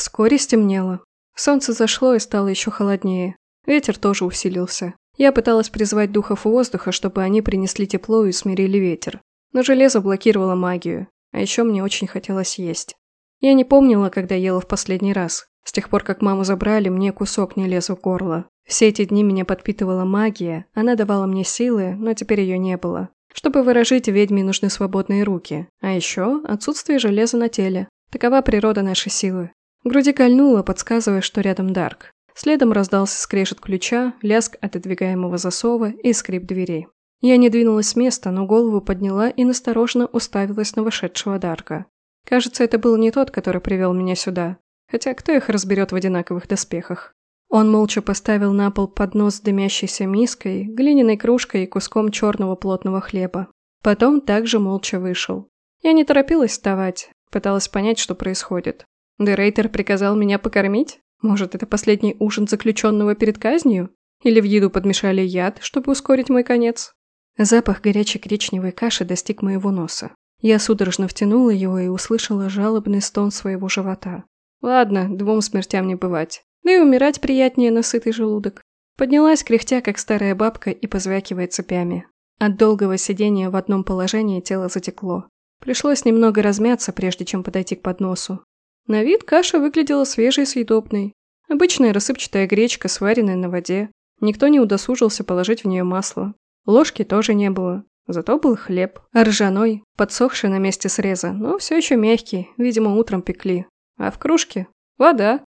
Вскоре стемнело. Солнце зашло и стало еще холоднее. Ветер тоже усилился. Я пыталась призвать духов воздуха, чтобы они принесли тепло и смирили ветер. Но железо блокировало магию. А еще мне очень хотелось есть. Я не помнила, когда ела в последний раз. С тех пор, как маму забрали, мне кусок не лез в горло. Все эти дни меня подпитывала магия, она давала мне силы, но теперь ее не было. Чтобы выражить ведьме нужны свободные руки. А еще отсутствие железа на теле. Такова природа нашей силы. Груди кольнуло, подсказывая, что рядом Дарк. Следом раздался скрежет ключа, лязг отодвигаемого засова и скрип дверей. Я не двинулась с места, но голову подняла и настороженно уставилась на вошедшего Дарка. Кажется, это был не тот, который привел меня сюда. Хотя кто их разберет в одинаковых доспехах? Он молча поставил на пол поднос с дымящейся миской, глиняной кружкой и куском черного плотного хлеба. Потом также молча вышел. Я не торопилась вставать, пыталась понять, что происходит. Дерейтер приказал меня покормить? Может, это последний ужин заключенного перед казнью? Или в еду подмешали яд, чтобы ускорить мой конец? Запах горячей коричневой каши достиг моего носа. Я судорожно втянула его и услышала жалобный стон своего живота. Ладно, двум смертям не бывать. Да и умирать приятнее на сытый желудок. Поднялась, кряхтя, как старая бабка, и позвякивая цепями. От долгого сидения в одном положении тело затекло. Пришлось немного размяться, прежде чем подойти к подносу. На вид каша выглядела свежей и съедобной. Обычная рассыпчатая гречка, сваренная на воде. Никто не удосужился положить в нее масло. Ложки тоже не было. Зато был хлеб. Ржаной, подсохший на месте среза, но все еще мягкий, видимо, утром пекли. А в кружке – вода.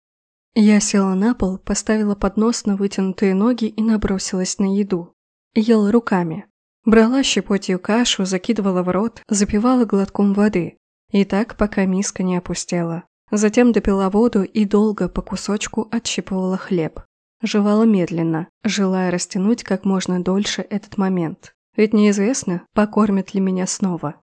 Я села на пол, поставила поднос на вытянутые ноги и набросилась на еду. Ела руками. Брала щепотью кашу, закидывала в рот, запивала глотком воды. И так, пока миска не опустела. Затем допила воду и долго по кусочку отщипывала хлеб. Жевала медленно, желая растянуть как можно дольше этот момент. Ведь неизвестно, покормят ли меня снова.